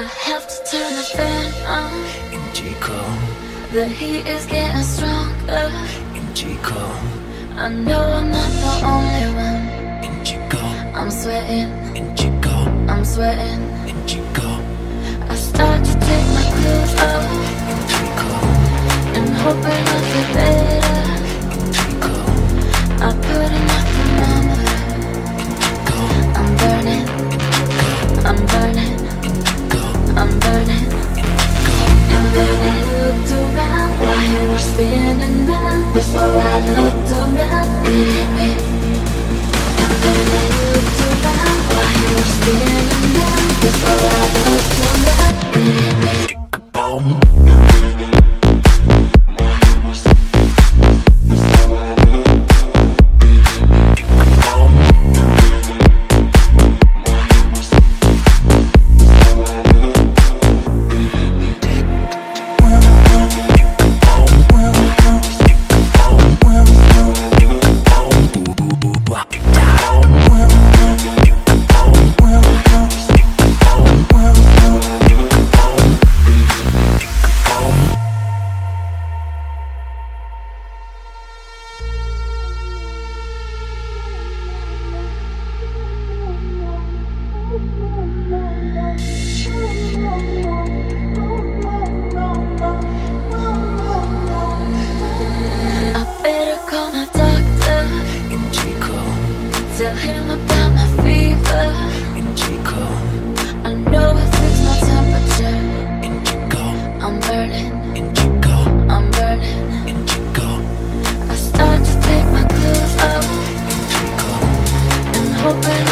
I have to turn the fan on. Indigo, The heat is getting stronger. indigo, I know I'm not the only one. indigo, I'm sweating, indigo, I'm sweating. Tell him about my fever. indigo, I know it fixed my temperature. indigo, I'm burning, indigo, I'm burning. indigo, I start to take my clothes off. Indigo, and hoping